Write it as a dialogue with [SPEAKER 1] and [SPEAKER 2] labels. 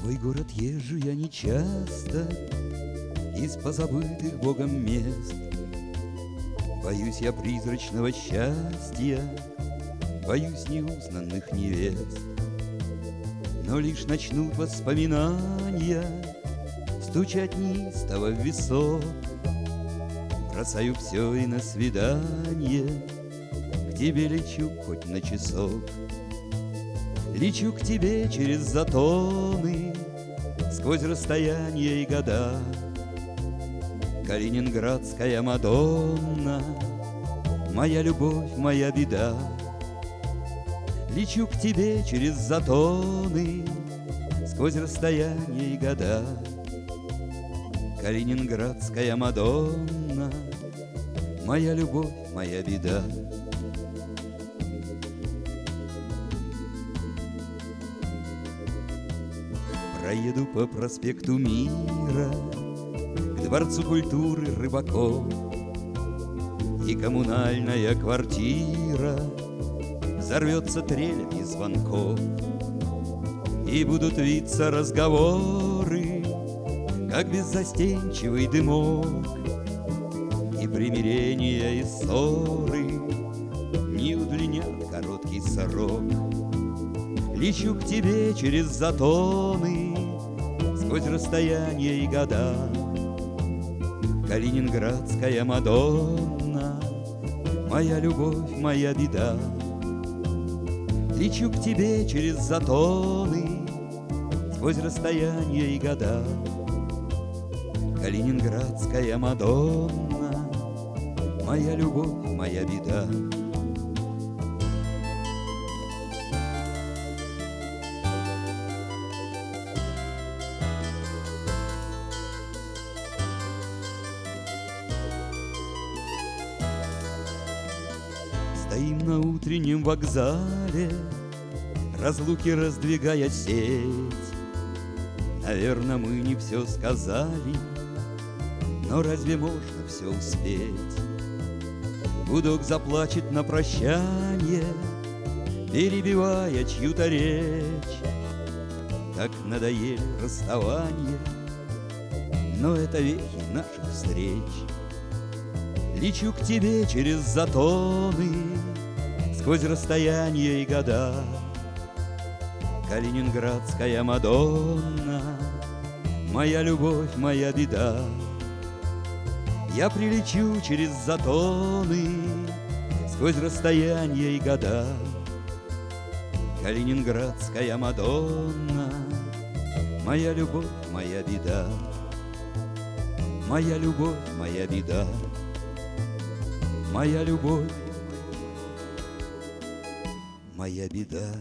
[SPEAKER 1] Твой город езжу я нечасто Из позабытых Богом мест. Боюсь я призрачного счастья Боюсь неузнанных невест Но лишь начнут воспоминания Стучать неистово в висок. Бросаю все и на свидание К тебе лечу хоть на часок. Лечу к тебе через затоны Сквозь расстояние и года. Калининградская Мадонна Моя любовь, моя беда Лечу к тебе через затоны Сквозь расстояние и года. Калининградская Мадонна Моя любовь, моя беда. Проеду по проспекту Мира К Дворцу культуры рыбаков. И коммунальная квартира Взорвется трелями звонков И будут виться разговоры Как беззастенчивый дымок И примирения и ссоры Не удлинят короткий срок. Лечу к тебе через затоны Сквозь расстояние и года. Калининградская Мадонна Моя любовь, моя беда Лечу к тебе через затоны Сквозь расстояние и года. Калининградская Мадонна Моя любовь, моя беда Стоим на утреннем вокзале, Разлуки раздвигая сеть. Наверное, мы не все сказали, Но разве можно все успеть? Гудок заплачет на прощание, Перебивая чью-то речь. Так надоели расставания, Но это вехи наших встреч. Лечу к тебе через затоны Сквозь расстояние и года Калининградская Мадонна Моя любовь, моя беда. Я прилечу через затоны Сквозь расстояние и года. Калининградская Мадонна Моя любовь, моя беда. Моя любовь, моя беда. Моя любовь, моя беда.